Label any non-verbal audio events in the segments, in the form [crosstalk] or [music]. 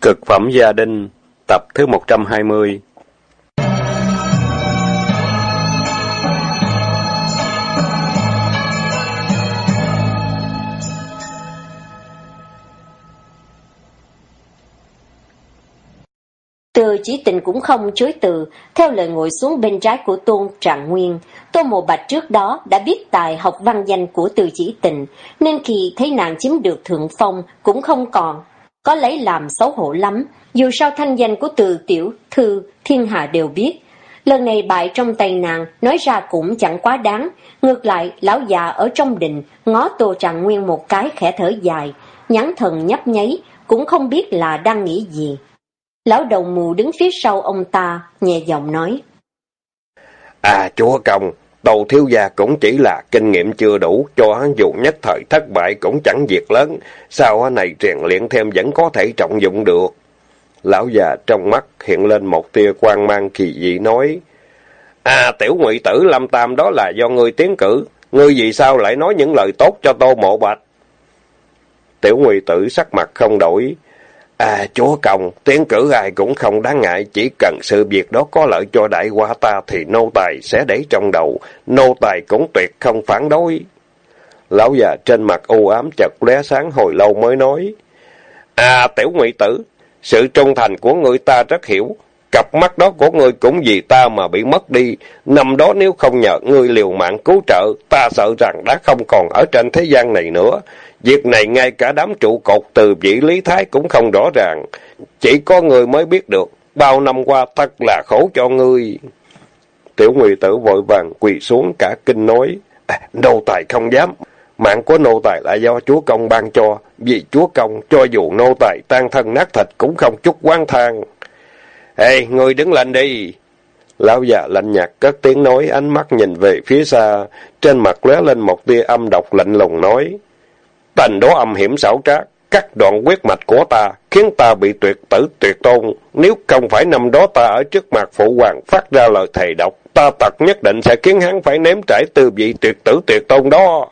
Cực phẩm gia đình, tập thứ 120 Từ chỉ tình cũng không chối từ, theo lời ngồi xuống bên trái của Tôn Trạng Nguyên. Tô Mộ Bạch trước đó đã biết tài học văn danh của từ chỉ tình, nên khi thấy nàng chiếm được thượng phong cũng không còn. Có lấy làm xấu hổ lắm, dù sao thanh danh của từ tiểu thư thiên hạ đều biết. Lần này bại trong tay nàng, nói ra cũng chẳng quá đáng. Ngược lại, lão già ở trong đình, ngó Tô Trạng Nguyên một cái khẽ thở dài, nhắn thần nhấp nháy, cũng không biết là đang nghĩ gì. Lão đầu mù đứng phía sau ông ta, nhẹ giọng nói. À chúa công, tàu thiếu gia cũng chỉ là kinh nghiệm chưa đủ, cho hắn dù nhất thời thất bại cũng chẳng việc lớn, sao này rèn luyện thêm vẫn có thể trọng dụng được. Lão già trong mắt hiện lên một tia quan mang kỳ dị nói. À tiểu ngụy tử lâm tam đó là do ngươi tiến cử, ngươi vì sao lại nói những lời tốt cho tô mộ bạch? Tiểu ngụy tử sắc mặt không đổi, À, chúa công, tiến cử ai cũng không đáng ngại, chỉ cần sự việc đó có lợi cho đại qua ta thì nô tài sẽ để trong đầu, nô tài cũng tuyệt không phản đối. Lão già trên mặt u ám chật lóe sáng hồi lâu mới nói, À, tiểu ngụy tử, sự trung thành của người ta rất hiểu, cặp mắt đó của ngươi cũng vì ta mà bị mất đi, năm đó nếu không nhờ ngươi liều mạng cứu trợ, ta sợ rằng đã không còn ở trên thế gian này nữa. Việc này ngay cả đám trụ cột từ vị Lý Thái cũng không rõ ràng. Chỉ có người mới biết được. Bao năm qua thật là khổ cho ngươi. Tiểu Nguy Tử vội vàng quỳ xuống cả kinh nói. À, nô tài không dám. Mạng của nô tài là do chúa công ban cho. Vì chúa công cho dù nô tài tan thân nát thịt cũng không chút quan thang. Ê, ngươi đứng lên đi. Lão già lạnh nhạt cất tiếng nói, ánh mắt nhìn về phía xa, trên mặt lóe lên một tia âm độc lạnh lùng nói. Tình đó âm hiểm xảo trá, cắt đoạn huyết mạch của ta, khiến ta bị tuyệt tử tuyệt tôn. Nếu không phải năm đó ta ở trước mặt phụ hoàng phát ra lời thầy độc, ta tật nhất định sẽ khiến hắn phải nếm trải từ vị tuyệt tử tuyệt tôn đó.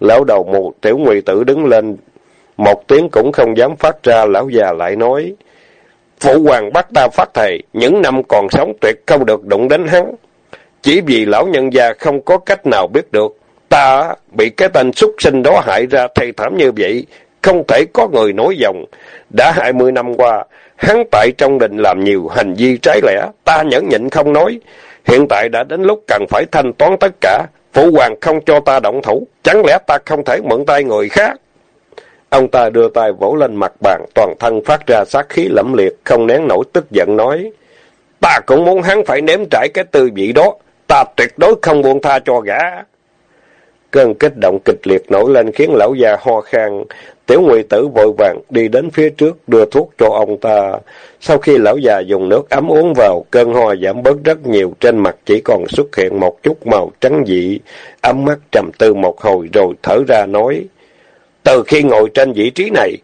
Lão đầu mù tiểu ngụy tử đứng lên, một tiếng cũng không dám phát ra, lão già lại nói. Phụ hoàng bắt ta phát thầy, những năm còn sống tuyệt không được đụng đến hắn. Chỉ vì lão nhân gia không có cách nào biết được, Ta bị cái tên súc sinh đó hại ra thay thảm như vậy, không thể có người nối dòng. Đã hai mươi năm qua, hắn tại trong đình làm nhiều hành vi trái lẽ, ta nhẫn nhịn không nói. Hiện tại đã đến lúc cần phải thanh toán tất cả, phụ hoàng không cho ta động thủ, chẳng lẽ ta không thể mượn tay người khác? Ông ta đưa tay vỗ lên mặt bàn, toàn thân phát ra sát khí lẫm liệt, không nén nổi tức giận nói. Ta cũng muốn hắn phải nếm trải cái tư vị đó, ta tuyệt đối không buông tha cho gã. Cơn kích động kịch liệt nổi lên khiến lão già ho khan. Tiểu ngụy tử vội vàng đi đến phía trước đưa thuốc cho ông ta. Sau khi lão già dùng nước ấm uống vào, cơn ho giảm bớt rất nhiều, trên mặt chỉ còn xuất hiện một chút màu trắng dị. Ấm mắt trầm tư một hồi rồi thở ra nói. Từ khi ngồi trên vị trí này,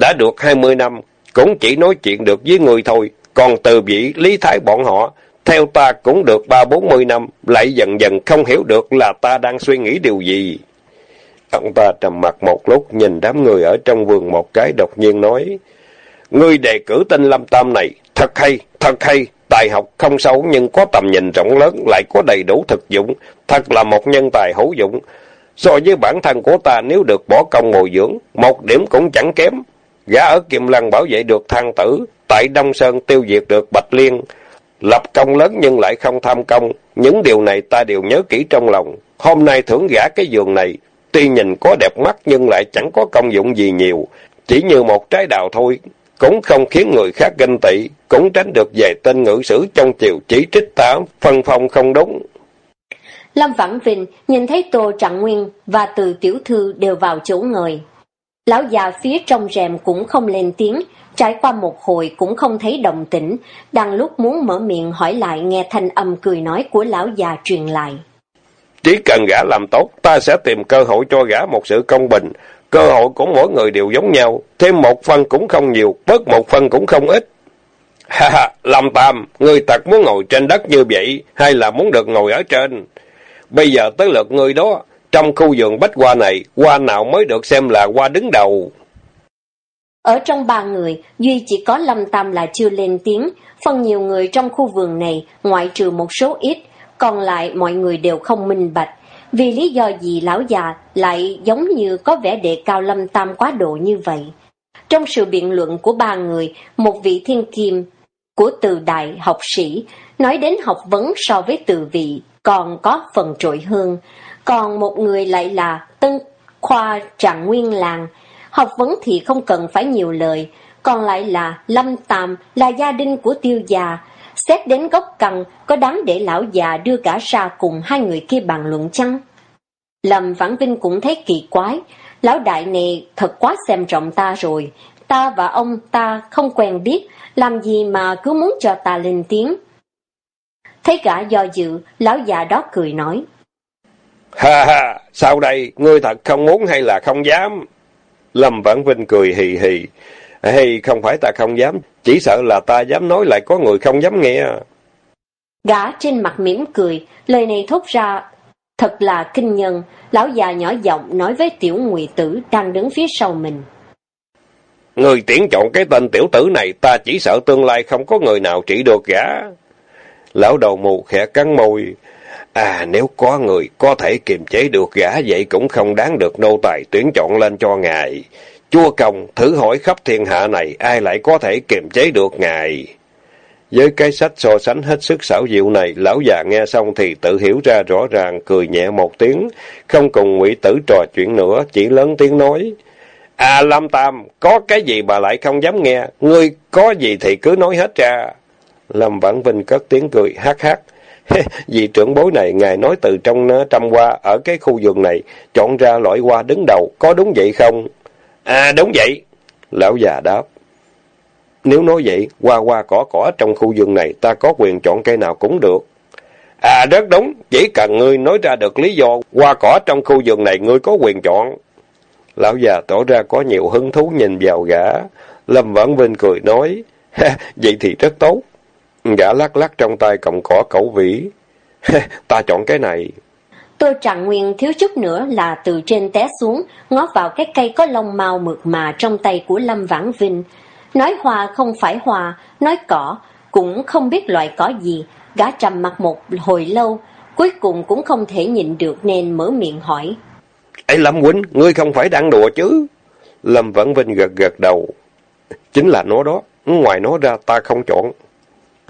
đã được hai mươi năm, cũng chỉ nói chuyện được với người thôi. Còn từ vị lý thái bọn họ, theo ta cũng được ba bốn mươi năm, lại dần dần không hiểu được là ta đang suy nghĩ điều gì. Ông ta trầm mặt một lúc, nhìn đám người ở trong vườn một cái đột nhiên nói, Ngươi đề cử tên Lâm Tam này, thật hay, thật hay, tài học không xấu nhưng có tầm nhìn rộng lớn, lại có đầy đủ thực dụng, thật là một nhân tài hữu dụng. So với bản thân của ta nếu được bỏ công bồi dưỡng, một điểm cũng chẳng kém. Gã ở Kim Lăng bảo vệ được thang tử, tại Đông Sơn tiêu diệt được Bạch Liên, Lập công lớn nhưng lại không tham công, những điều này ta đều nhớ kỹ trong lòng. Hôm nay thưởng gã cái giường này, tuy nhìn có đẹp mắt nhưng lại chẳng có công dụng gì nhiều, chỉ như một trái đào thôi, cũng không khiến người khác ganh tị, cũng tránh được vài tên ngữ sử trong chiều chỉ trích ta, phân phong không đúng. Lâm Vãn Vinh nhìn thấy Tô Trạng Nguyên và Từ Tiểu Thư đều vào chỗ ngồi. Lão già phía trong rèm cũng không lên tiếng, Trải qua một hồi cũng không thấy động tĩnh, đang lúc muốn mở miệng hỏi lại nghe thanh âm cười nói của lão già truyền lại. Chỉ cần gã làm tốt, ta sẽ tìm cơ hội cho gã một sự công bình. Cơ hội của mỗi người đều giống nhau, thêm một phân cũng không nhiều, bớt một phân cũng không ít. [laughs] Ha ha, làm Tam, người tặc muốn ngồi trên đất như vậy, hay là muốn được ngồi ở trên? Bây giờ tới lượt người đó, trong khu vườn bách hoa này, hoa nào mới được xem là hoa đứng đầu? Ở trong ba người, Duy chỉ có Lâm Tam là chưa lên tiếng, phần nhiều người trong khu vườn này, ngoại trừ một số ít, còn lại mọi người đều không minh bạch. Vì lý do gì lão già lại giống như có vẻ đề cao Lâm Tam quá độ như vậy? Trong sự biện luận của ba người, một vị thiên kim của từ đại học sĩ nói đến học vấn so với từ vị còn có phần trội hơn, còn một người lại là tân khoa trạng nguyên làng, học vấn thì không cần phải nhiều lời, còn lại là Lâm Tàm là gia đình của tiêu già. Xét đến gốc cần, có đáng để lão già đưa cả ra cùng hai người kia bàn luận chăng? Lâm Vãn Vinh cũng thấy kỳ quái, lão đại này thật quá xem trọng ta rồi, ta và ông ta không quen biết, làm gì mà cứ muốn cho ta lên tiếng. Thấy cả do dự, lão già đó cười nói. Ha ha, sao đây, ngươi thật không muốn hay là không dám? Lâm Vãn Vinh cười hì hì. Hay không phải ta không dám, chỉ sợ là ta dám nói lại có người không dám nghe. Gã trên mặt mỉm cười, lời này thốt ra thật là kinh nhân, lão già nhỏ giọng nói với tiểu ngụy tử đang đứng phía sau mình. Người tiễn chọn cái tên tiểu tử này, ta chỉ sợ tương lai không có người nào trị được gã. Lão đầu mù khẽ cắn môi. À, nếu có người có thể kiềm chế được gã vậy cũng không đáng được nô tài tuyển chọn lên cho ngài. Chúa công, thử hỏi khắp thiên hạ này ai lại có thể kiềm chế được ngài. Với cái sách so sánh hết sức xảo diệu này, lão già nghe xong thì tự hiểu ra rõ ràng, cười nhẹ một tiếng, không cùng ngụy tử trò chuyện nữa, chỉ lớn tiếng nói. À Lâm Tam, có cái gì bà lại không dám nghe, ngươi có gì thì cứ nói hết ra. Lâm Vãn Vinh cất tiếng cười hát hát. Vì trưởng bối này, ngài nói từ trong trăm hoa ở cái khu vườn này, chọn ra loại hoa đứng đầu, có đúng vậy không? À đúng vậy. Lão già đáp. Nếu nói vậy, hoa hoa cỏ cỏ trong khu vườn này, ta có quyền chọn cây nào cũng được. À rất đúng, chỉ cần ngươi nói ra được lý do, hoa cỏ trong khu vườn này ngươi có quyền chọn. Lão già tỏ ra có nhiều hứng thú nhìn vào gã. Lâm Vãn Vinh cười nói, [laughs] vậy thì rất tốt. Gã lắc lắc trong tay cọng cỏ cẩu vĩ. [laughs] ta chọn cái này. Tôi trạng nguyên thiếu chút nữa là từ trên té xuống, ngó vào cái cây có lông màu mượt mà trong tay của Lâm Vãn Vinh. Nói hoa không phải hoa, nói cỏ, cũng không biết loại cỏ gì. Gã trầm mặt một hồi lâu, cuối cùng cũng không thể nhịn được nên mở miệng hỏi. Ê Lâm Huynh, ngươi không phải đang đùa chứ? Lâm Vãn Vinh gật gật đầu. Chính là nó đó, ngoài nó ra ta không chọn.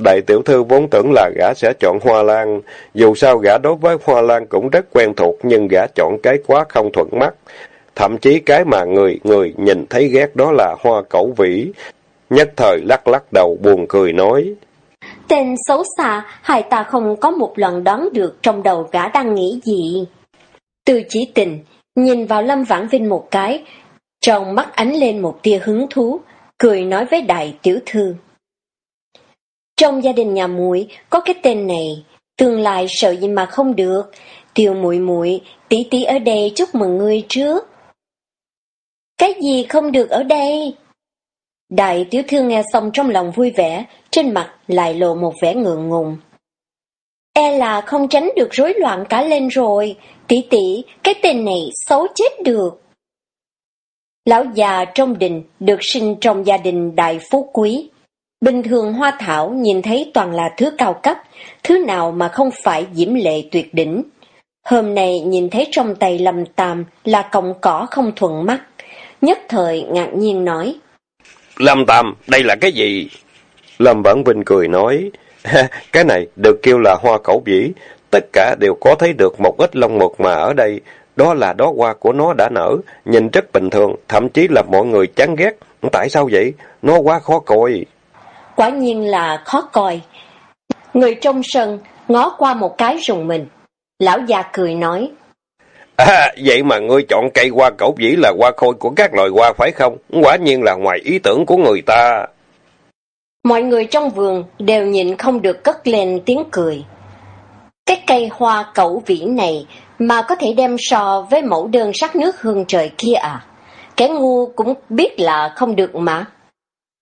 Đại tiểu thư vốn tưởng là gã sẽ chọn hoa lan, dù sao gã đối với hoa lan cũng rất quen thuộc, nhưng gã chọn cái quá không thuận mắt. Thậm chí cái mà người người nhìn thấy ghét đó là hoa cẩu vĩ. Nhất thời lắc lắc đầu buồn cười nói. Tên xấu xa, hai ta không có một lần đoán được trong đầu gã đang nghĩ gì. Từ chỉ tình, nhìn vào Lâm Vãn Vinh một cái, trong mắt ánh lên một tia hứng thú, cười nói với đại tiểu thư. Trong gia đình nhà muội có cái tên này, tương lai sợ gì mà không được. Tiêu muội muội, tỷ tỷ ở đây chúc mừng ngươi trước. Cái gì không được ở đây? Đại tiểu thư nghe xong trong lòng vui vẻ, trên mặt lại lộ một vẻ ngượng ngùng. E là không tránh được rối loạn cả lên rồi, tỷ tỷ, cái tên này xấu chết được. Lão già trong đình được sinh trong gia đình đại phú quý, Bình thường hoa thảo nhìn thấy toàn là thứ cao cấp, thứ nào mà không phải diễm lệ tuyệt đỉnh. Hôm nay nhìn thấy trong tay lầm tàm là cọng cỏ không thuận mắt, nhất thời ngạc nhiên nói. Lâm tam, đây là cái gì? Lâm Vãn Vinh cười nói, [laughs] cái này được kêu là hoa cẩu vĩ, tất cả đều có thấy được một ít lông mực mà ở đây, đó là đó hoa của nó đã nở, nhìn rất bình thường, thậm chí là mọi người chán ghét. Tại sao vậy? Nó quá khó coi quả nhiên là khó coi. Người trong sân ngó qua một cái rùng mình. Lão già cười nói. À, vậy mà ngươi chọn cây hoa cẩu vĩ là hoa khôi của các loài hoa phải không? Quả nhiên là ngoài ý tưởng của người ta. Mọi người trong vườn đều nhịn không được cất lên tiếng cười. Cái cây hoa cẩu vĩ này mà có thể đem so với mẫu đơn sắc nước hương trời kia à? Kẻ ngu cũng biết là không được mà.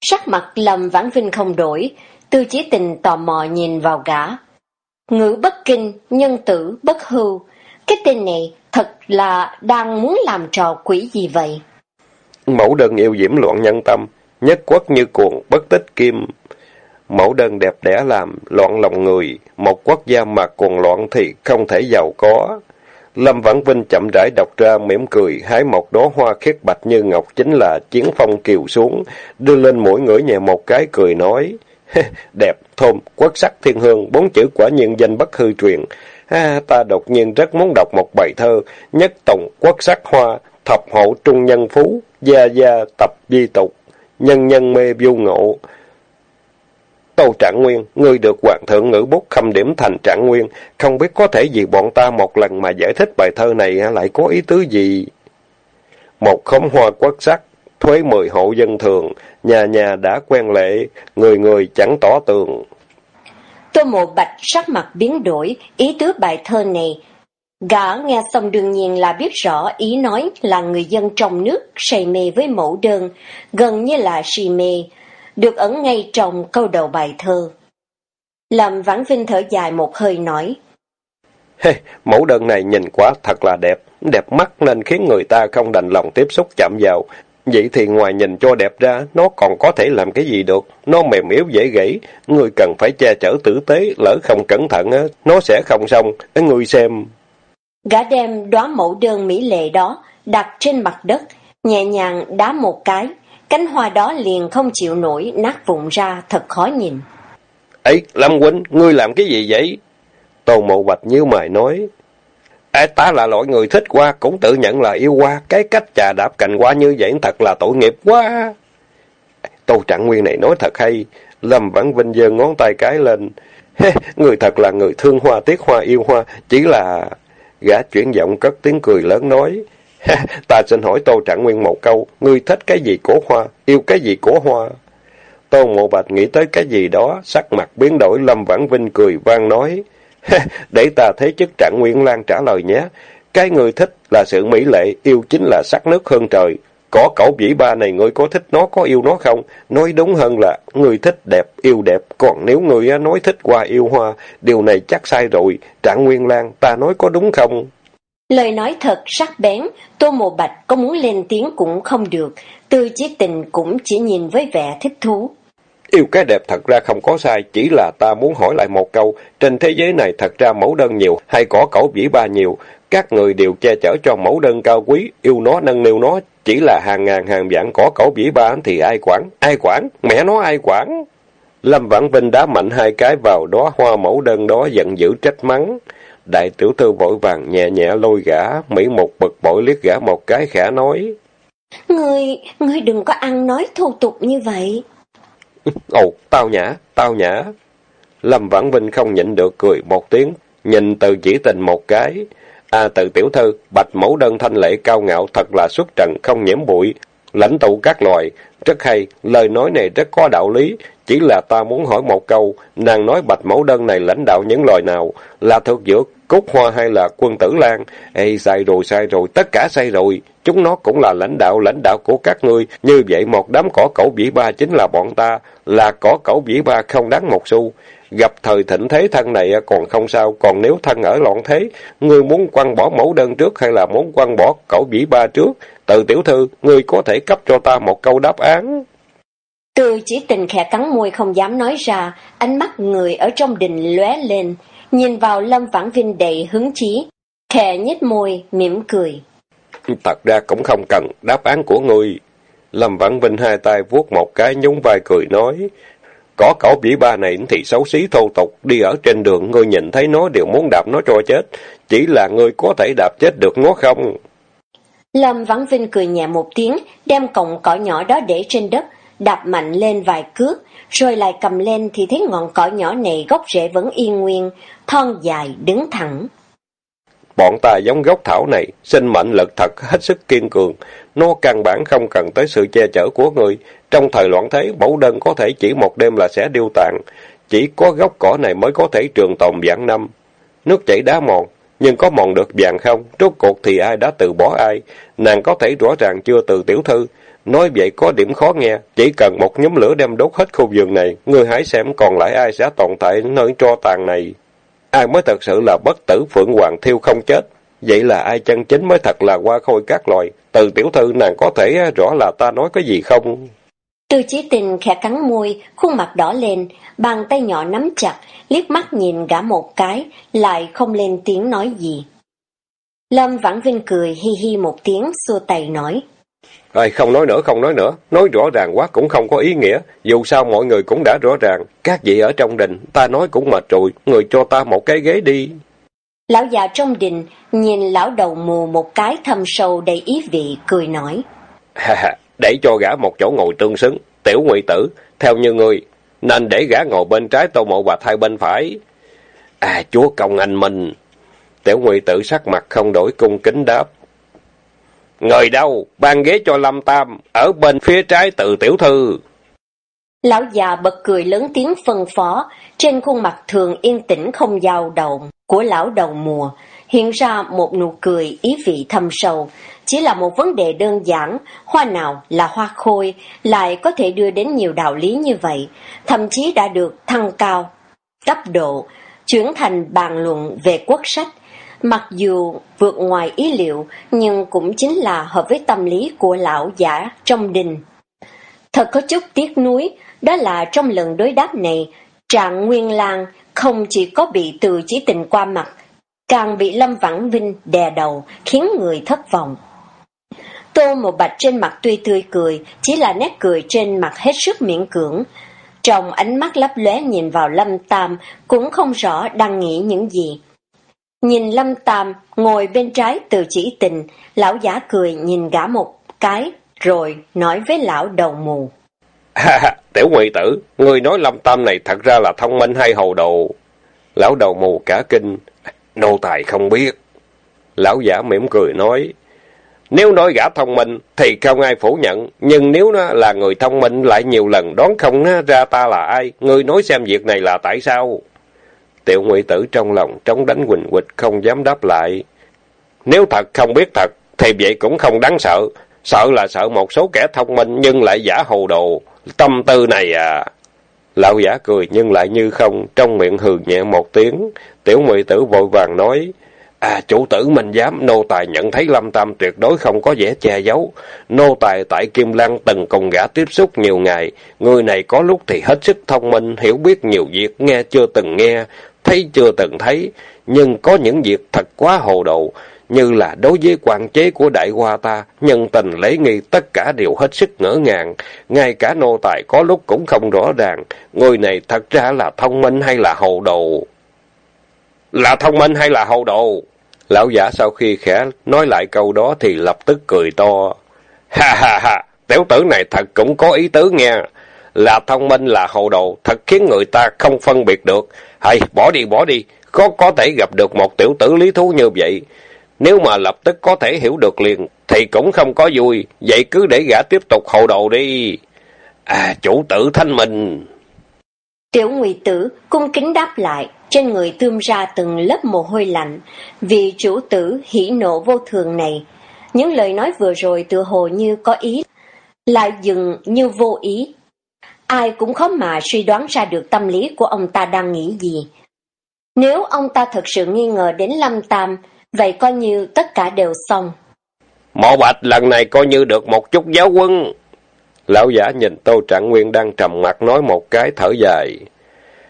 Sắc mặt Lâm Vãn Vinh không đổi, tư chí tình tò mò nhìn vào gã. Ngữ bất kinh, nhân tử bất hưu, cái tên này thật là đang muốn làm trò quỷ gì vậy? Mẫu đơn yêu diễm loạn nhân tâm, nhất quốc như cuộn bất tích kim. Mẫu đơn đẹp đẽ làm, loạn lòng người, một quốc gia mà cuồng loạn thì không thể giàu có. Lâm Vãn Vinh chậm rãi đọc ra mỉm cười, hái một đóa hoa khiết bạch như ngọc chính là chiến phong kiều xuống, đưa lên mũi ngửi nhẹ một cái cười nói. Đẹp, thơm, quất sắc thiên hương, bốn chữ quả nhiên danh bất hư truyền. À, ta đột nhiên rất muốn đọc một bài thơ, nhất tổng quất sắc hoa, thập hậu trung nhân phú, gia gia tập di tục, nhân nhân mê vô ngộ tâu Trạng Nguyên, ngươi được Hoàng thượng ngữ bút khâm điểm thành Trạng Nguyên, không biết có thể gì bọn ta một lần mà giải thích bài thơ này lại có ý tứ gì? Một khóm hoa quất sắc, thuế mười hộ dân thường, nhà nhà đã quen lệ, người người chẳng tỏ tường. Tô Mộ Bạch sắc mặt biến đổi, ý tứ bài thơ này. Gã nghe xong đương nhiên là biết rõ ý nói là người dân trong nước say mê với mẫu đơn, gần như là si mê, được ẩn ngay trong câu đầu bài thơ. Làm Vãn Vinh thở dài một hơi nói. Hey, mẫu đơn này nhìn quá thật là đẹp, đẹp mắt nên khiến người ta không đành lòng tiếp xúc chạm vào. Vậy thì ngoài nhìn cho đẹp ra, nó còn có thể làm cái gì được? Nó mềm yếu dễ gãy, người cần phải che chở tử tế, lỡ không cẩn thận, nó sẽ không xong. Người xem... Gã đem đóa mẫu đơn mỹ lệ đó đặt trên mặt đất, nhẹ nhàng đá một cái, cánh hoa đó liền không chịu nổi, nát vụn ra, thật khó nhìn. ấy Lâm Huynh, ngươi làm cái gì vậy? Tôn Mộ Bạch như mày nói. Ê, ta là loại người thích hoa, cũng tự nhận là yêu hoa. Cái cách trà đạp cành hoa như vậy thật là tội nghiệp quá. Tô Trạng Nguyên này nói thật hay. Lâm Vãn Vinh giơ ngón tay cái lên. [laughs] người thật là người thương hoa, tiếc hoa, yêu hoa. Chỉ là... Gã chuyển giọng cất tiếng cười lớn nói ta xin hỏi Tô Trạng Nguyên một câu. Ngươi thích cái gì của hoa? Yêu cái gì của hoa? Tô Mộ Bạch nghĩ tới cái gì đó, sắc mặt biến đổi, Lâm Vãn Vinh cười vang nói. Để ta thấy chức trạng Nguyên Lan trả lời nhé. Cái người thích là sự mỹ lệ, yêu chính là sắc nước hơn trời. Có cậu vĩ ba này ngươi có thích nó, có yêu nó không? Nói đúng hơn là người thích đẹp, yêu đẹp. Còn nếu người nói thích hoa, yêu hoa, điều này chắc sai rồi. Trạng Nguyên Lan, ta nói có đúng không? Lời nói thật sắc bén, Tô Mộ Bạch có muốn lên tiếng cũng không được. Tư chí tình cũng chỉ nhìn với vẻ thích thú. Yêu cái đẹp thật ra không có sai, chỉ là ta muốn hỏi lại một câu, trên thế giới này thật ra mẫu đơn nhiều, hay có cẩu vĩ ba nhiều, các người đều che chở cho mẫu đơn cao quý, yêu nó nâng niu nó, chỉ là hàng ngàn hàng vạn có cẩu vĩ ba thì ai quản, ai quản, mẹ nó ai quản. Lâm Vãn Vinh đá mạnh hai cái vào đó hoa mẫu đơn đó giận dữ trách mắng. Đại tiểu thư vội vàng nhẹ nhẹ lôi gã, Mỹ một bực bội liếc gã một cái khả nói. Ngươi, ngươi đừng có ăn nói thô tục như vậy. [laughs] Ồ, tao nhã, tao nhã. Lâm Vãn Vinh không nhịn được cười một tiếng, nhìn từ chỉ tình một cái. À từ tiểu thư, bạch mẫu đơn thanh lệ cao ngạo thật là xuất trần không nhiễm bụi, lãnh tụ các loài. Rất hay, lời nói này rất có đạo lý, chỉ là ta muốn hỏi một câu, nàng nói bạch mẫu đơn này lãnh đạo những loài nào, là thuộc dược, cúc hoa hay là quân tử lan? Ê, sai rồi, sai rồi, tất cả sai rồi, chúng nó cũng là lãnh đạo, lãnh đạo của các ngươi, như vậy một đám cỏ cẩu vĩ ba chính là bọn ta, là cỏ cẩu vĩ ba không đáng một xu. Gặp thời thịnh thế thân này còn không sao, còn nếu thân ở loạn thế, ngươi muốn quăng bỏ mẫu đơn trước hay là muốn quăng bỏ cẩu vĩ ba trước? Từ tiểu thư, ngươi có thể cấp cho ta một câu đáp án. Từ chỉ tình khẽ cắn môi không dám nói ra, ánh mắt người ở trong đình lóe lên, nhìn vào Lâm Vãn Vinh đầy hứng chí, khẽ nhếch môi, mỉm cười. Thật ra cũng không cần đáp án của ngươi. Lâm Vãn Vinh hai tay vuốt một cái nhún vai cười nói, có cậu bỉ ba này thì xấu xí thô tục, đi ở trên đường ngươi nhìn thấy nó đều muốn đạp nó cho chết, chỉ là ngươi có thể đạp chết được nó không? Lâm Vãn Vinh cười nhẹ một tiếng, đem cọng cỏ nhỏ đó để trên đất, đạp mạnh lên vài cước, rồi lại cầm lên thì thấy ngọn cỏ nhỏ này gốc rễ vẫn yên nguyên, thon dài, đứng thẳng. Bọn ta giống gốc thảo này, sinh mệnh lực thật hết sức kiên cường. Nó căn bản không cần tới sự che chở của người. Trong thời loạn thế, mẫu đơn có thể chỉ một đêm là sẽ điêu tàn. Chỉ có gốc cỏ này mới có thể trường tồn vạn năm. Nước chảy đá mòn, nhưng có mòn được vàng không? Rốt cuộc thì ai đã từ bỏ ai? Nàng có thể rõ ràng chưa từ tiểu thư. Nói vậy có điểm khó nghe, chỉ cần một nhóm lửa đem đốt hết khu vườn này, người hãy xem còn lại ai sẽ tồn tại nơi tro tàn này. Ai mới thật sự là bất tử Phượng Hoàng thiêu không chết? Vậy là ai chân chính mới thật là qua khôi các loài? Từ tiểu thư nàng có thể rõ là ta nói cái gì không? Từ chí tình khẽ cắn môi, khuôn mặt đỏ lên, bàn tay nhỏ nắm chặt, liếc mắt nhìn gã một cái, lại không lên tiếng nói gì. Lâm Vãn Vinh cười hi hi một tiếng, xua tay nói. À, không nói nữa, không nói nữa. Nói rõ ràng quá cũng không có ý nghĩa. Dù sao mọi người cũng đã rõ ràng. Các vị ở trong đình, ta nói cũng mệt rồi. Người cho ta một cái ghế đi. Lão già trong đình nhìn lão đầu mù một cái thâm sâu đầy ý vị, cười nói. để cho gã một chỗ ngồi tương xứng. Tiểu ngụy tử, theo như người, nên để gã ngồi bên trái tô mộ bạch hai bên phải. À, chúa công anh Minh. Tiểu ngụy tử sắc mặt không đổi cung kính đáp. Người đâu? Ban ghế cho Lâm Tam, ở bên phía trái tự tiểu thư. Lão già bật cười lớn tiếng phân phó, trên khuôn mặt thường yên tĩnh không dao động của lão đầu mùa, hiện ra một nụ cười ý vị thâm sâu. Chỉ là một vấn đề đơn giản, hoa nào là hoa khôi, lại có thể đưa đến nhiều đạo lý như vậy, thậm chí đã được thăng cao, cấp độ, chuyển thành bàn luận về quốc sách, Mặc dù vượt ngoài ý liệu, nhưng cũng chính là hợp với tâm lý của lão giả trong đình. Thật có chút tiếc nuối, đó là trong lần đối đáp này, Trạng Nguyên Lang không chỉ có bị từ chỉ tình qua mặt, càng bị Lâm Vãng Vinh đè đầu, khiến người thất vọng. Tô một bạch trên mặt tuy tươi cười, chỉ là nét cười trên mặt hết sức miễn cưỡng. Trong ánh mắt lấp lóe nhìn vào Lâm Tam, cũng không rõ đang nghĩ những gì. Nhìn Lâm Tam ngồi bên trái từ chỉ tình, lão giả cười nhìn gã một cái, rồi nói với lão đầu mù. Tiểu ngụy tử, người nói Lâm Tam này thật ra là thông minh hay hồ đồ? Lão đầu mù cả kinh, nô tài không biết. Lão giả mỉm cười nói, nếu nói gã thông minh thì không ai phủ nhận, nhưng nếu nó là người thông minh lại nhiều lần đoán không ra ta là ai, người nói xem việc này là tại sao? Tiểu ngụy tử trong lòng trống đánh quỳnh quịch không dám đáp lại. Nếu thật không biết thật, thì vậy cũng không đáng sợ. Sợ là sợ một số kẻ thông minh nhưng lại giả hồ đồ. Tâm tư này à... Lão giả cười nhưng lại như không, trong miệng hừ nhẹ một tiếng. Tiểu ngụy tử vội vàng nói... À, chủ tử mình dám, nô tài nhận thấy Lâm Tam tuyệt đối không có vẻ che giấu. Nô tài tại Kim lan từng cùng gã tiếp xúc nhiều ngày. Người này có lúc thì hết sức thông minh, hiểu biết nhiều việc, nghe chưa từng nghe, thấy chưa từng thấy, nhưng có những việc thật quá hồ đồ, như là đối với quan chế của đại hoa ta, nhân tình lễ nghi tất cả đều hết sức ngỡ ngàng, ngay cả nô tài có lúc cũng không rõ ràng, người này thật ra là thông minh hay là hồ đồ. Là thông minh hay là hồ đồ? Lão giả sau khi khẽ nói lại câu đó thì lập tức cười to. Ha ha ha, tiểu tử này thật cũng có ý tứ nghe. Là thông minh là hồ đồ, thật khiến người ta không phân biệt được. Hay, bỏ đi, bỏ đi, có có thể gặp được một tiểu tử lý thú như vậy. Nếu mà lập tức có thể hiểu được liền, thì cũng không có vui, vậy cứ để gã tiếp tục hồ đồ đi. À, chủ tử thanh minh. Tiểu ngụy tử cung kính đáp lại, trên người tươm ra từng lớp mồ hôi lạnh, vì chủ tử hỉ nộ vô thường này. Những lời nói vừa rồi tựa hồ như có ý, lại dừng như vô ý, Ai cũng khó mà suy đoán ra được tâm lý của ông ta đang nghĩ gì. Nếu ông ta thật sự nghi ngờ đến Lâm Tam, vậy coi như tất cả đều xong. Mộ Bạch lần này coi như được một chút giáo quân. Lão giả nhìn Tô Trạng Nguyên đang trầm mặt nói một cái thở dài.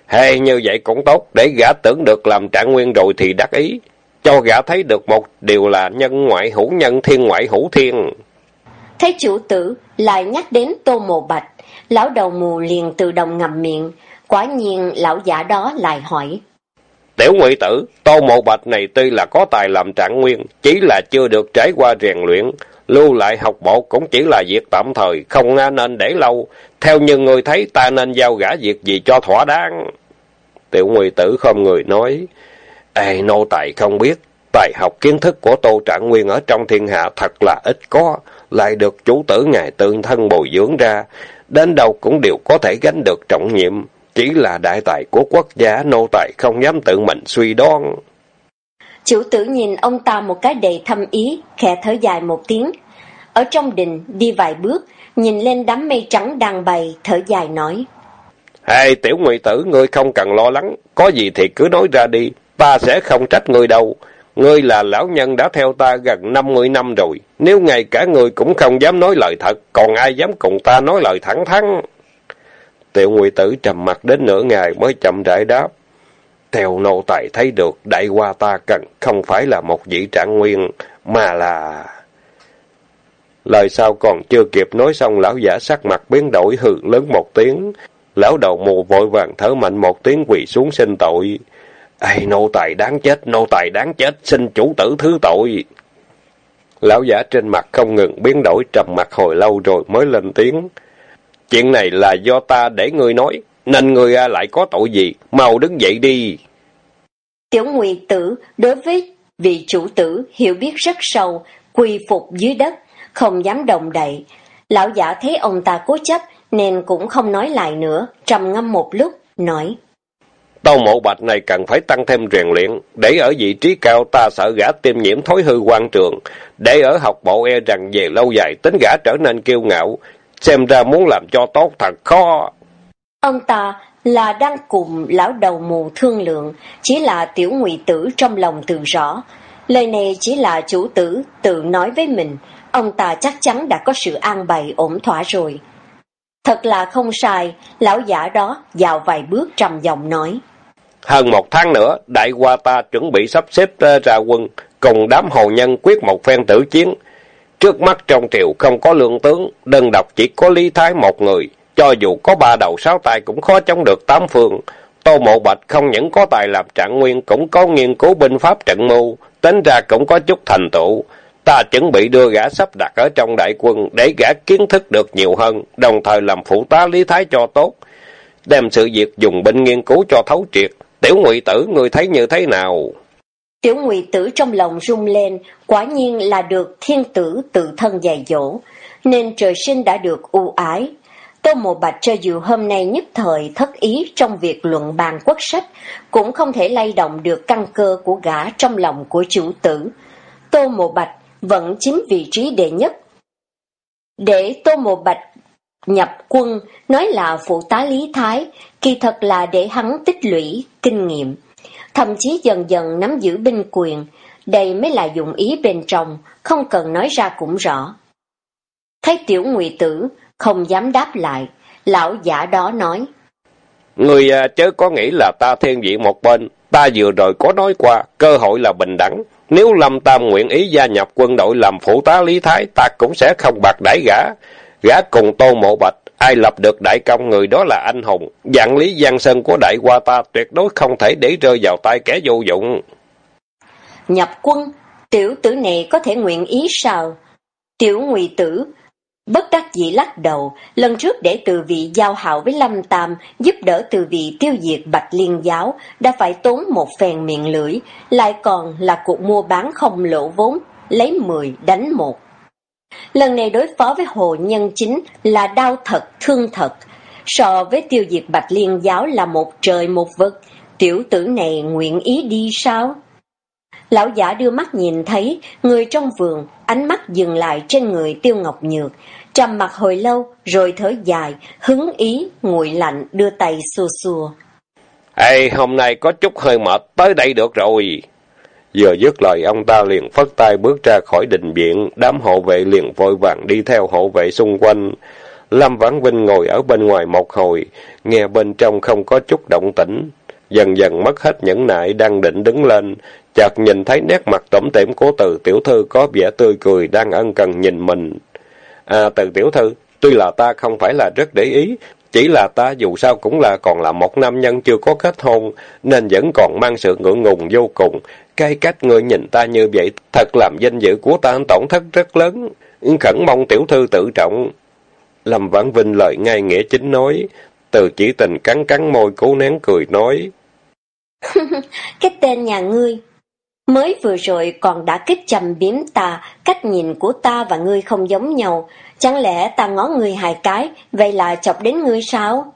Hay như vậy cũng tốt, để gã tưởng được làm Trạng Nguyên rồi thì đắc ý. Cho gã thấy được một điều là nhân ngoại hữu nhân, thiên ngoại hữu thiên. Thấy chủ tử lại nhắc đến Tô Mộ Bạch, Lão đầu mù liền tự động ngậm miệng, quả nhiên lão giả đó lại hỏi. Tiểu ngụy tử, tô mộ bạch này tuy là có tài làm trạng nguyên, chỉ là chưa được trải qua rèn luyện, lưu lại học bộ cũng chỉ là việc tạm thời, không nên để lâu. Theo như người thấy ta nên giao gã việc gì cho thỏa đáng. Tiểu ngụy tử không người nói, Ê, nô tài không biết, tài học kiến thức của tô trạng nguyên ở trong thiên hạ thật là ít có, lại được chủ tử ngài tương thân bồi dưỡng ra, đến đâu cũng đều có thể gánh được trọng nhiệm, chỉ là đại tài của quốc gia nô tài không dám tự mình suy đoán. Chủ tử nhìn ông ta một cái đầy thâm ý, khẽ thở dài một tiếng. Ở trong đình, đi vài bước, nhìn lên đám mây trắng đang bày, thở dài nói. Hai tiểu ngụy tử, ngươi không cần lo lắng, có gì thì cứ nói ra đi, ta sẽ không trách ngươi đâu. Ngươi là lão nhân đã theo ta gần 50 năm rồi. Nếu ngay cả ngươi cũng không dám nói lời thật, còn ai dám cùng ta nói lời thẳng thắn? Tiểu Nguy Tử trầm mặt đến nửa ngày mới chậm rãi đáp. Theo nô tài thấy được, đại qua ta cần không phải là một vị trạng nguyên, mà là... Lời sau còn chưa kịp nói xong, lão giả sắc mặt biến đổi hừ lớn một tiếng. Lão đầu mù vội vàng thở mạnh một tiếng quỳ xuống xin tội ai nô tài đáng chết, nô tài đáng chết, xin chủ tử thứ tội. Lão giả trên mặt không ngừng biến đổi trầm mặt hồi lâu rồi mới lên tiếng. Chuyện này là do ta để ngươi nói, nên ngươi à, lại có tội gì, mau đứng dậy đi. Tiểu nguy Tử đối với vị chủ tử hiểu biết rất sâu, quỳ phục dưới đất, không dám động đậy. Lão giả thấy ông ta cố chấp nên cũng không nói lại nữa, trầm ngâm một lúc, nói. Tâu mộ bạch này cần phải tăng thêm rèn luyện, để ở vị trí cao ta sợ gã tiêm nhiễm thối hư quan trường, để ở học bộ e rằng về lâu dài tính gã trở nên kiêu ngạo, xem ra muốn làm cho tốt thật khó. Ông ta là đang cùng lão đầu mù thương lượng, chỉ là tiểu ngụy tử trong lòng tự rõ. Lời này chỉ là chủ tử tự nói với mình, ông ta chắc chắn đã có sự an bày ổn thỏa rồi. Thật là không sai, lão giả đó vào vài bước trầm giọng nói. Hơn một tháng nữa, đại qua ta chuẩn bị sắp xếp ra quân, cùng đám hồ nhân quyết một phen tử chiến. Trước mắt trong triều không có lương tướng, đơn độc chỉ có Lý Thái một người, cho dù có ba đầu sáu tay cũng khó chống được tám phương. Tô Mộ Bạch không những có tài làm trạng nguyên, cũng có nghiên cứu binh pháp trận mưu, tính ra cũng có chút thành tựu. Ta chuẩn bị đưa gã sắp đặt ở trong đại quân để gã kiến thức được nhiều hơn, đồng thời làm phụ tá lý thái cho tốt. Đem sự việc dùng binh nghiên cứu cho thấu triệt. Tiểu ngụy tử, người thấy như thế nào? Tiểu ngụy tử trong lòng rung lên, quả nhiên là được thiên tử tự thân dạy dỗ, nên trời sinh đã được ưu ái. Tô Mộ Bạch cho dù hôm nay nhất thời thất ý trong việc luận bàn quốc sách, cũng không thể lay động được căn cơ của gã trong lòng của chủ tử. Tô Mộ Bạch vẫn chiếm vị trí đệ nhất. Để Tô Mộ Bạch nhập quân nói là phụ tá Lý Thái, kỳ thật là để hắn tích lũy kinh nghiệm, thậm chí dần dần nắm giữ binh quyền, đây mới là dụng ý bên trong, không cần nói ra cũng rõ. Thấy tiểu ngụy tử không dám đáp lại, lão giả đó nói. Người à, chớ có nghĩ là ta thiên vị một bên, ta vừa rồi có nói qua, cơ hội là bình đẳng. Nếu Lâm Tam nguyện ý gia nhập quân đội làm phụ tá Lý Thái, ta cũng sẽ không bạc đãi gã. Gã cùng Tô Mộ Bạch, ai lập được đại công người đó là anh hùng. Dạng lý giang sơn của đại qua ta tuyệt đối không thể để rơi vào tay kẻ vô dụng. Nhập quân, tiểu tử này có thể nguyện ý sao? Tiểu ngụy tử Bất đắc dĩ lắc đầu, lần trước để từ vị giao hảo với Lâm Tam giúp đỡ từ vị tiêu diệt Bạch Liên Giáo đã phải tốn một phèn miệng lưỡi, lại còn là cuộc mua bán không lỗ vốn, lấy 10 đánh một. Lần này đối phó với Hồ Nhân Chính là đau thật, thương thật, so với tiêu diệt Bạch Liên Giáo là một trời một vực, tiểu tử này nguyện ý đi sao? Lão giả đưa mắt nhìn thấy người trong vườn, ánh mắt dừng lại trên người Tiêu Ngọc Nhược, trầm mặt hồi lâu rồi thở dài, hứng ý, nguội lạnh đưa tay xua xua. Ê, hôm nay có chút hơi mệt, tới đây được rồi. Vừa dứt lời ông ta liền phất tay bước ra khỏi đình viện, đám hộ vệ liền vội vàng đi theo hộ vệ xung quanh. Lâm Vãn Vinh ngồi ở bên ngoài một hồi, nghe bên trong không có chút động tĩnh. Dần dần mất hết nhẫn nại đang định đứng lên, chợt nhìn thấy nét mặt tẩm tễm của từ tiểu thư có vẻ tươi cười đang ân cần nhìn mình. À, từ tiểu thư, tuy là ta không phải là rất để ý, chỉ là ta dù sao cũng là còn là một nam nhân chưa có kết hôn, nên vẫn còn mang sự ngượng ngùng vô cùng. Cái cách ngươi nhìn ta như vậy, thật làm danh dự của ta tổn thất rất lớn. Khẩn mong tiểu thư tự trọng. Lâm Vãn Vinh lời ngay nghĩa chính nói, từ chỉ tình cắn cắn môi cố nén cười nói. [laughs] cái tên nhà ngươi, mới vừa rồi còn đã kích chầm biếm ta, cách nhìn của ta và ngươi không giống nhau. Chẳng lẽ ta ngó ngươi hai cái, vậy là chọc đến ngươi sao?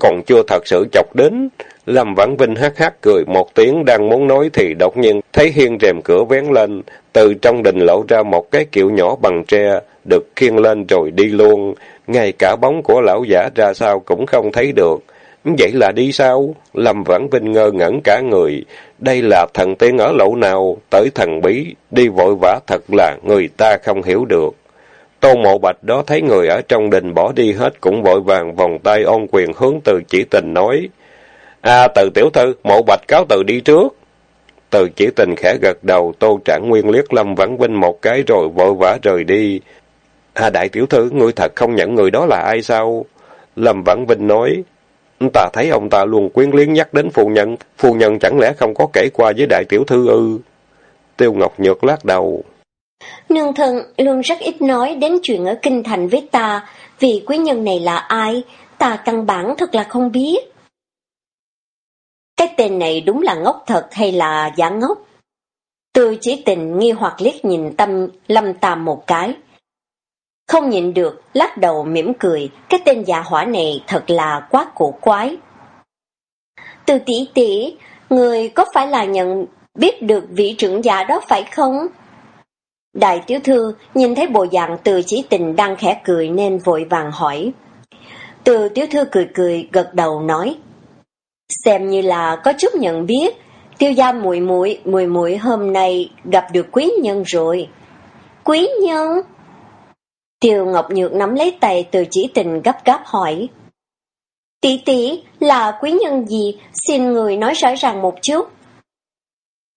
Còn chưa thật sự chọc đến. Lâm Vãn Vinh hát hát cười một tiếng đang muốn nói thì đột nhiên thấy hiên rèm cửa vén lên, từ trong đình lộ ra một cái kiệu nhỏ bằng tre, được khiêng lên rồi đi luôn. Ngay cả bóng của lão giả ra sao cũng không thấy được. Vậy là đi sao? Lâm Vãn Vinh ngơ ngẩn cả người. Đây là thần tiên ở lậu nào? Tới thần bí, đi vội vã thật là người ta không hiểu được. Tô Mộ Bạch đó thấy người ở trong đình bỏ đi hết cũng vội vàng vòng tay ôn quyền hướng từ chỉ tình nói. À, từ tiểu thư, Mộ Bạch cáo từ đi trước. Từ chỉ tình khẽ gật đầu, Tô Trạng Nguyên liếc Lâm Vãn Vinh một cái rồi vội vã rời đi. À, đại tiểu thư, ngươi thật không nhận người đó là ai sao? Lâm Vãn Vinh nói. Ta thấy ông ta luôn quyến liếng nhắc đến phu nhân, phu nhân chẳng lẽ không có kể qua với đại tiểu thư ư? Tiêu Ngọc Nhược lắc đầu. Nương thân luôn rất ít nói đến chuyện ở Kinh Thành với ta, vì quý nhân này là ai, ta căn bản thật là không biết. Cái tên này đúng là ngốc thật hay là giả ngốc? Tôi chỉ tình nghi hoặc liếc nhìn tâm lâm tàm một cái. Không nhịn được, lắc đầu mỉm cười, cái tên giả hỏa này thật là quá cổ quái. Từ tỷ tỷ, người có phải là nhận biết được vị trưởng giả đó phải không? Đại tiểu thư nhìn thấy bộ dạng từ chỉ tình đang khẽ cười nên vội vàng hỏi. Từ tiểu thư cười cười gật đầu nói. Xem như là có chút nhận biết, tiêu gia muội muội muội muội hôm nay gặp được quý nhân rồi. Quý nhân? Tiêu Ngọc Nhược nắm lấy tay từ chỉ tình gấp gáp hỏi. Tỷ tỷ, là quý nhân gì? Xin người nói rõ ràng một chút.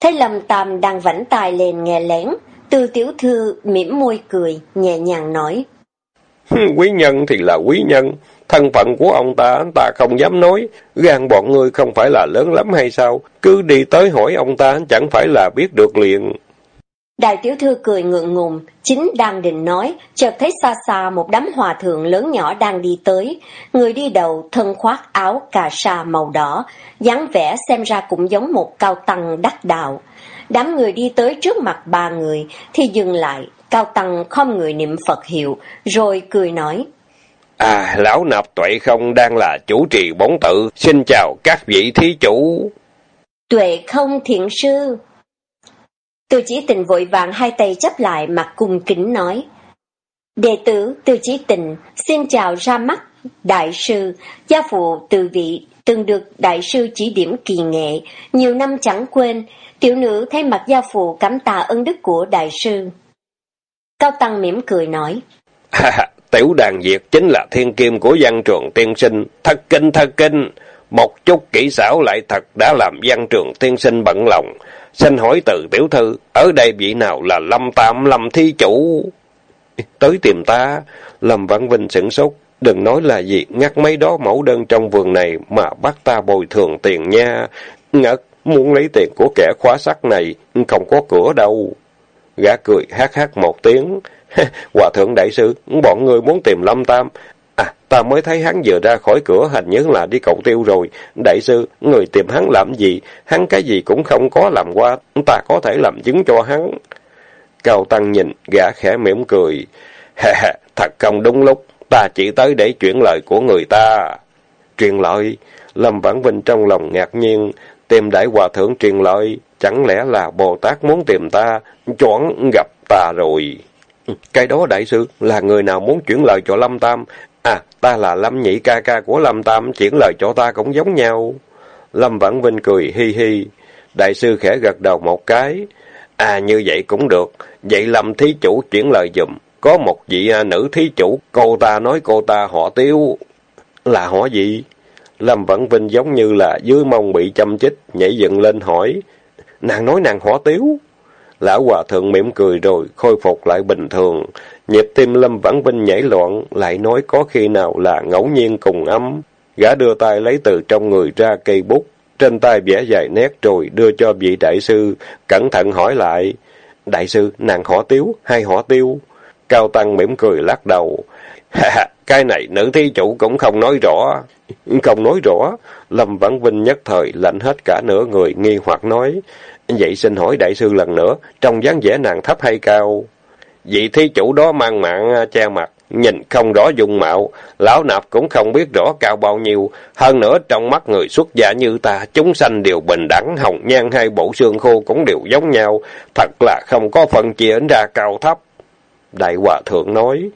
Thấy Lâm Tam đang vảnh tài lên nghe lén, từ tiểu thư mỉm môi cười, nhẹ nhàng nói. quý nhân thì là quý nhân, thân phận của ông ta ta không dám nói, gan bọn ngươi không phải là lớn lắm hay sao, cứ đi tới hỏi ông ta chẳng phải là biết được liền. Đại tiểu thư cười ngượng ngùng, chính đang định nói, chợt thấy xa xa một đám hòa thượng lớn nhỏ đang đi tới. Người đi đầu thân khoác áo cà sa màu đỏ, dáng vẻ xem ra cũng giống một cao tăng đắc đạo. Đám người đi tới trước mặt ba người thì dừng lại, cao tăng không người niệm Phật hiệu, rồi cười nói. À, lão nạp tuệ không đang là chủ trì bổn tự, xin chào các vị thí chủ. Tuệ không thiện sư. Từ chỉ tình vội vàng hai tay chấp lại mặt cung kính nói. Đệ tử từ chỉ tình xin chào ra mắt đại sư, gia phụ từ vị từng được đại sư chỉ điểm kỳ nghệ, nhiều năm chẳng quên, tiểu nữ thay mặt gia phụ cảm tạ ân đức của đại sư. Cao Tăng mỉm cười nói. tiểu đàn diệt chính là thiên kim của văn trường tiên sinh, thật kinh thật kinh. Một chút kỹ xảo lại thật đã làm văn trường tiên sinh bận lòng. Xin hỏi từ tiểu thư, ở đây vị nào là Lâm Tam Lâm Thi Chủ? Tới tìm ta, Lâm Văn Vinh sửng sốt, đừng nói là gì, ngắt mấy đó mẫu đơn trong vườn này mà bắt ta bồi thường tiền nha. Ngất, muốn lấy tiền của kẻ khóa sắt này, không có cửa đâu. Gã cười hát hát một tiếng. [laughs] Hòa thượng đại sư, bọn người muốn tìm Lâm Tam. Ta mới thấy hắn vừa ra khỏi cửa hình như là đi cầu tiêu rồi. Đại sư, người tìm hắn làm gì? Hắn cái gì cũng không có làm qua, ta có thể làm chứng cho hắn. Cao Tăng nhìn, gã khẽ mỉm cười. Hè hè, thật không đúng lúc, ta chỉ tới để chuyển lời của người ta. Truyền lời, Lâm Vãn Vinh trong lòng ngạc nhiên, tìm đại hòa thượng truyền lời, chẳng lẽ là Bồ Tát muốn tìm ta, chọn gặp ta rồi. Cái đó đại sư là người nào muốn chuyển lời cho Lâm Tam, À, ta là Lâm Nhị ca ca của Lâm Tam, chuyển lời cho ta cũng giống nhau. Lâm Vãn Vinh cười hi hi. Đại sư khẽ gật đầu một cái. À, như vậy cũng được. Vậy Lâm thí chủ chuyển lời dùm. Có một vị à, nữ thí chủ, cô ta nói cô ta họ tiêu. Là họ gì? Lâm Vãn Vinh giống như là dưới mông bị châm chích, nhảy dựng lên hỏi. Nàng nói nàng họ tiếu. Lão hòa thượng mỉm cười rồi, khôi phục lại bình thường. Nhịp tim Lâm Vãn Vinh nhảy loạn, lại nói có khi nào là ngẫu nhiên cùng ấm. Gã đưa tay lấy từ trong người ra cây bút, trên tay vẽ dài nét rồi đưa cho vị đại sư, cẩn thận hỏi lại. Đại sư, nàng hỏa tiếu hay hỏa tiêu? Cao Tăng mỉm cười lắc đầu. Ha cái này nữ thí chủ cũng không nói rõ. Không nói rõ. Lâm Vãn Vinh nhất thời lạnh hết cả nửa người nghi hoặc nói. Vậy xin hỏi đại sư lần nữa, trong dáng vẻ nàng thấp hay cao? Vị thí chủ đó mang mạng à, che mặt, nhìn không rõ dung mạo, lão nạp cũng không biết rõ cao bao nhiêu. Hơn nữa trong mắt người xuất gia như ta, chúng sanh đều bình đẳng, hồng nhan hay bộ xương khô cũng đều giống nhau, thật là không có phân chia ra cao thấp. Đại hòa thượng nói,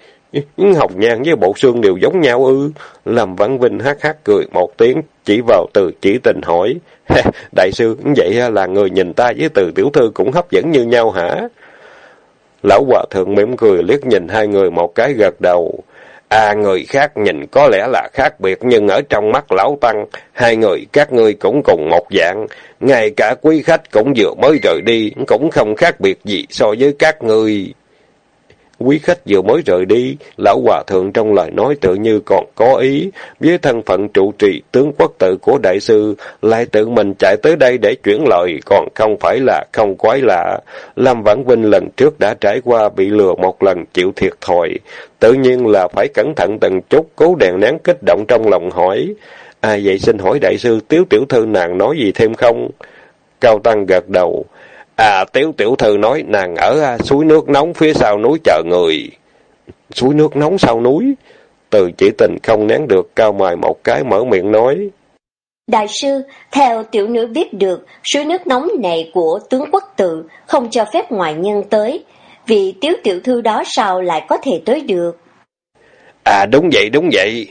Hồng Nhan với Bộ Xương đều giống nhau ư? Lâm Văn Vinh hát hát cười một tiếng, chỉ vào từ chỉ tình hỏi. [laughs] Đại sư, vậy là người nhìn ta với từ tiểu thư cũng hấp dẫn như nhau hả? Lão Hòa Thượng mỉm cười liếc nhìn hai người một cái gật đầu. À, người khác nhìn có lẽ là khác biệt, nhưng ở trong mắt lão Tăng, hai người các ngươi cũng cùng một dạng. Ngay cả quý khách cũng vừa mới rời đi, cũng không khác biệt gì so với các ngươi. Quý khách vừa mới rời đi, lão hòa thượng trong lời nói tự như còn có ý, với thân phận trụ trì tướng quốc tự của đại sư, lại tự mình chạy tới đây để chuyển lời, còn không phải là không quái lạ. Lâm Vãn Vinh lần trước đã trải qua bị lừa một lần chịu thiệt thòi, tự nhiên là phải cẩn thận từng chút, cố đèn nén kích động trong lòng hỏi. À vậy xin hỏi đại sư, tiếu tiểu thư nàng nói gì thêm không? Cao Tăng gật đầu. À, Tiếu Tiểu Thư nói nàng ở à, suối nước nóng phía sau núi chờ người. Suối nước nóng sau núi? Từ chỉ tình không nén được cao mài một cái mở miệng nói. Đại sư, theo tiểu nữ biết được, suối nước nóng này của tướng quốc tự không cho phép ngoại nhân tới, vì tiếu tiểu thư đó sao lại có thể tới được? À đúng vậy, đúng vậy.